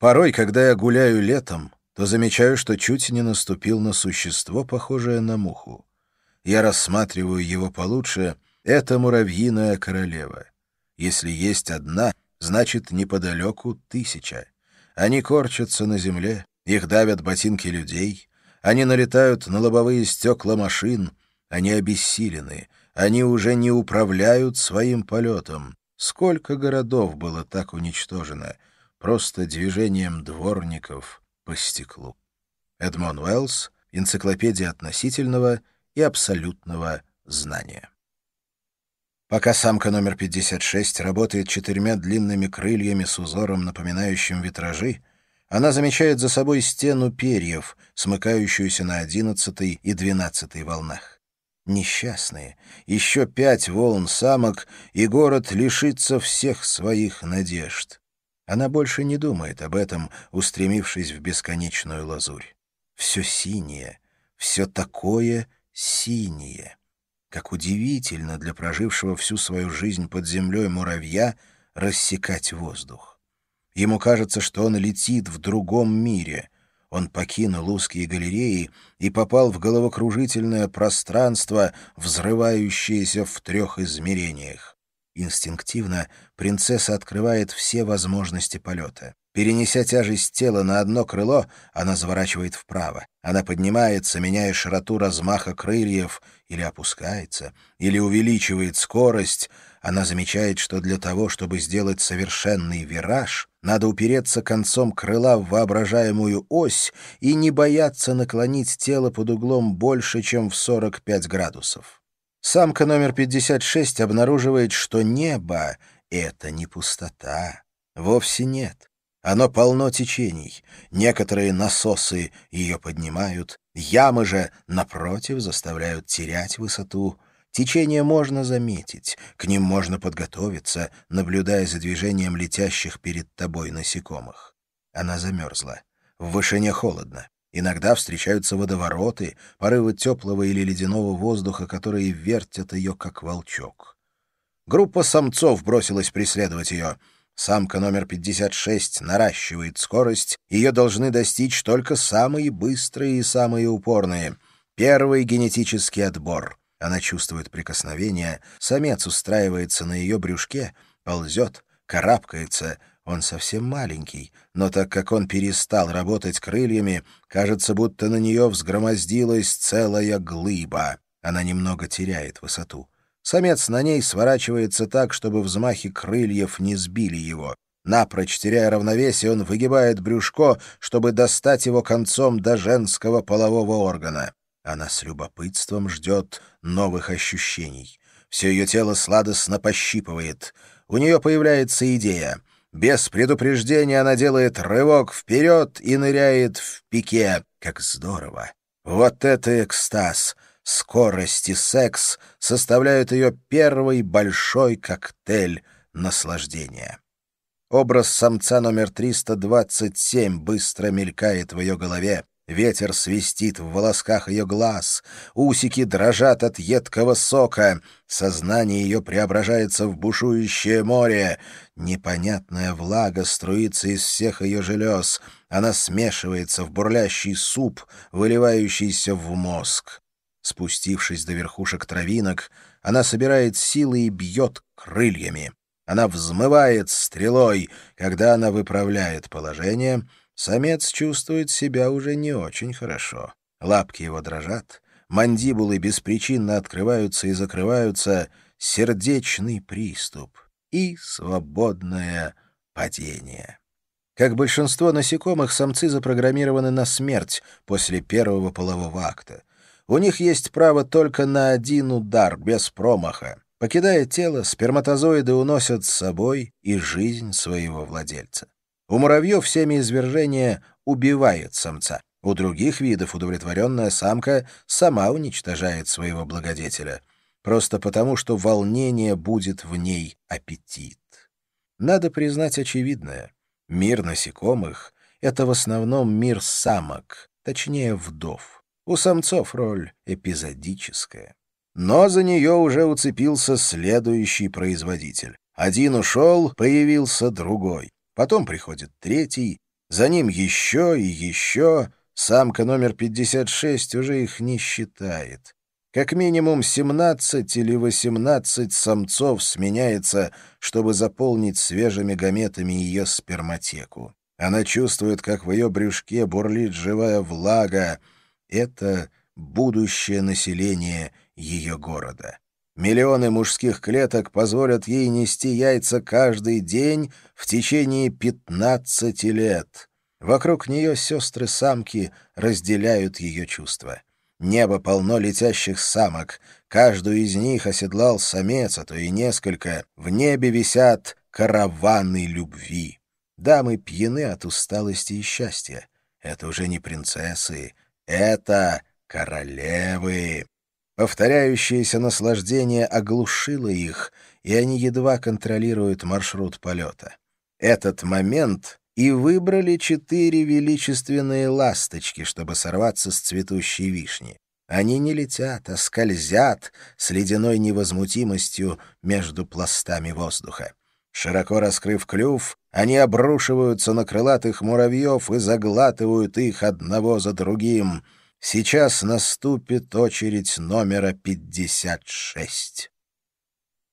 Порой, когда я гуляю летом, то замечаю, что чуть не наступил на существо, похожее на муху. Я рассматриваю его получше. Это муравьиная королева. Если есть одна, значит, неподалеку тысяча. Они корчатся на земле, их давят ботинки людей, они налетают на лобовые стекла машин, они обессилены, они уже не управляют своим полетом. Сколько городов было так уничтожено просто движением дворников по стеклу. Эдмон Уэллс, энциклопедия относительного и абсолютного знания. Пока самка номер 56 работает четырьмя длинными крыльями с узором, напоминающим витражи, она замечает за собой стену перьев, смыкающуюся на одиннадцатой и двенадцатой волнах. Несчастные. Еще пять волн самок, и город лишится всех своих надежд. Она больше не думает об этом, устремившись в бесконечную лазурь. Все синее, все такое синее. Как удивительно для прожившего всю свою жизнь под землей муравья рассекать воздух. Ему кажется, что он летит в другом мире. Он покинул узкие галереи и попал в головокружительное пространство, взрывающееся в трех измерениях. Инстинктивно принцесса открывает все возможности полета. Перенеся тяжесть тела на одно крыло, она заворачивает вправо. Она поднимается, меняя широту размаха крыльев, или опускается, или увеличивает скорость. Она замечает, что для того, чтобы сделать совершенный вираж, надо упереться концом крыла в воображаемую ось и не бояться наклонить тело под углом больше, чем в 45 градусов. Самка номер 56 обнаруживает, что небо — это не пустота. Вовсе нет. Оно полно течений. Некоторые насосы ее поднимают, ямы же, напротив, заставляют терять высоту. Течение можно заметить, к ним можно подготовиться, наблюдая за движением летящих перед тобой насекомых. Она замерзла. В вышине холодно. Иногда встречаются водовороты, порывы теплого или ледяного воздуха, которые вертят ее, как волчок. Группа самцов бросилась преследовать ее — Самка номер 56 наращивает скорость, ее должны достичь только самые быстрые и самые упорные. Первый генетический отбор. Она чувствует прикосновение, самец устраивается на ее брюшке, ползет, карабкается. Он совсем маленький, но так как он перестал работать крыльями, кажется, будто на нее взгромоздилась целая глыба. Она немного теряет высоту. Самец на ней сворачивается так, чтобы взмахи крыльев не сбили его. Напрочь теряя равновесие, он выгибает брюшко, чтобы достать его концом до женского полового органа. Она с любопытством ждет новых ощущений. Все ее тело сладостно пощипывает. У нее появляется идея. Без предупреждения она делает рывок вперед и ныряет в пике. Как здорово! Вот это экстаз! скорость и секс составляют ее первый большой коктейль наслаждения. Образ самца номер 327 быстро мелькает в ее голове. Ветер свистит в волосках ее глаз, усики дрожат от едкого сока, сознание ее преображается в бушующее море, непонятная влага струится из всех ее желез, она смешивается в бурлящий суп, выливающийся в мозг. Спустившись до верхушек травинок, она собирает силы и бьет крыльями. Она взмывает стрелой. Когда она выправляет положение, самец чувствует себя уже не очень хорошо. Лапки его дрожат, мандибулы беспричинно открываются и закрываются, сердечный приступ и свободное падение. Как большинство насекомых, самцы запрограммированы на смерть после первого полового акта. У них есть право только на один удар, без промаха. Покидая тело, сперматозоиды уносят с собой и жизнь своего владельца. У муравьев всеми извержения убивает самца. У других видов удовлетворенная самка сама уничтожает своего благодетеля. Просто потому, что волнение будет в ней аппетит. Надо признать очевидное. Мир насекомых — это в основном мир самок, точнее вдов. У самцов роль эпизодическая. Но за нее уже уцепился следующий производитель. Один ушел, появился другой. Потом приходит третий. За ним еще и еще. Самка номер 56 уже их не считает. Как минимум 17 или 18 самцов сменяется, чтобы заполнить свежими гаметами ее сперматеку. Она чувствует, как в ее брюшке бурлит живая влага. Это будущее население ее города. Миллионы мужских клеток позволят ей нести яйца каждый день в течение 15 лет. Вокруг нее сестры-самки разделяют ее чувства. Небо полно летящих самок. Каждую из них оседлал самец, а то и несколько. В небе висят караваны любви. Дамы пьяны от усталости и счастья. Это уже не принцессы, это королевы. Повторяющееся наслаждение оглушило их, и они едва контролируют маршрут полета. Этот момент и выбрали четыре величественные ласточки, чтобы сорваться с цветущей вишни. Они не летят, а скользят с ледяной невозмутимостью между пластами воздуха. Широко раскрыв клюв, они обрушиваются на крылатых муравьев и заглатывают их одного за другим. Сейчас наступит очередь номера пятьдесят шесть.